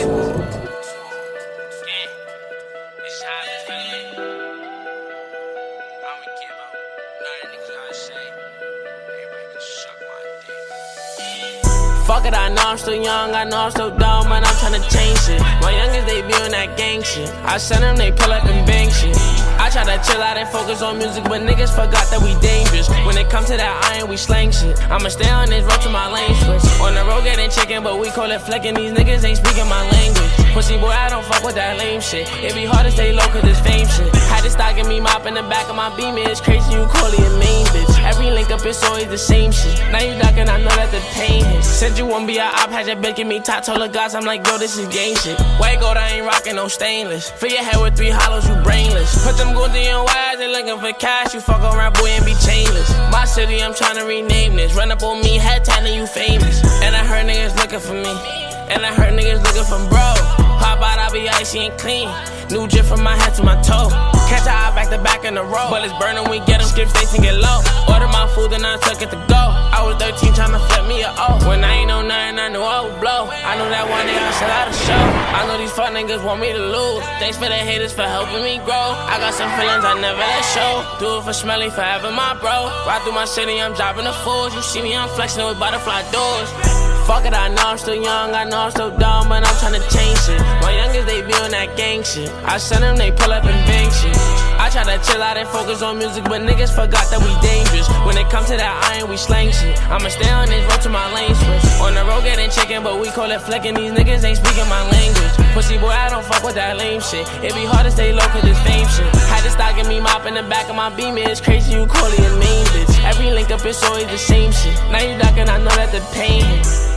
on. Fuck it, I know I'm still young, I know I'm still dumb, but I'm tryna change shit. My youngest, they be on that gang shit. I send them, they pull up and bang shit. I try to chill out and focus on music, but niggas forgot that we dangerous. When it comes to that iron, we slang shit. I'ma stay on this road to my lane switch. On the getting chicken, but we call it flicking. These niggas ain't speaking my language. Pussy boy, I don't fuck with that lame shit. It be hard to stay low cause it's fame shit. Had to stock me mop in the back of my beam, it's crazy you call it a main bitch. Every link up, is always the same shit. Now you ducking, I know that the pain hits. Said you won't be a op, had your bitch give me top, told the gods, I'm like, yo, this is game shit. White gold, I ain't rocking no stainless. Fill your head with three hollows, you brainless. Put them gold in your eyes, they looking for cash, you fuck around, boy, and be chainless. My city, I'm trying to rename this. Run up on me, head time, and you famous. Looking for me. And I heard niggas looking for bro. Pop out, I be icy and clean. New drip from my head to my toe. Catch a eye back to back in the road. Bullets burning, we get them, skip states and get low. Order my food, then I took it to go. I was 13 trying to flip me a O. When I ain't know nothing, I knew I would blow. I knew that one day I should out a show. I know these fuck niggas want me to lose. Thanks for the haters for helping me grow. I got some feelings I never let show. Do it for smelly, forever my bro. Ride through my city, I'm dropping the fools. You see me, I'm flexing with butterfly doors. Fuck it, I know I'm still young, I know I'm still dumb, but I'm tryna change shit. My youngest, they be on that gang shit. I send them, they pull up and bang shit. I try to chill out and focus on music, but niggas forgot that we dangerous. When it comes to that iron, we slang shit. I'ma stay on this road to my lane switch. On the road getting chicken, but we call it flicking. These niggas ain't speaking my language. Pussy boy, I don't fuck with that lame shit. It be hard to stay low cause it's fame shit. Had to stock me mop in the back of my beam, it's crazy you call it a main bitch. Every link up, it's always the same shit. Now you ducking, I know that the pain.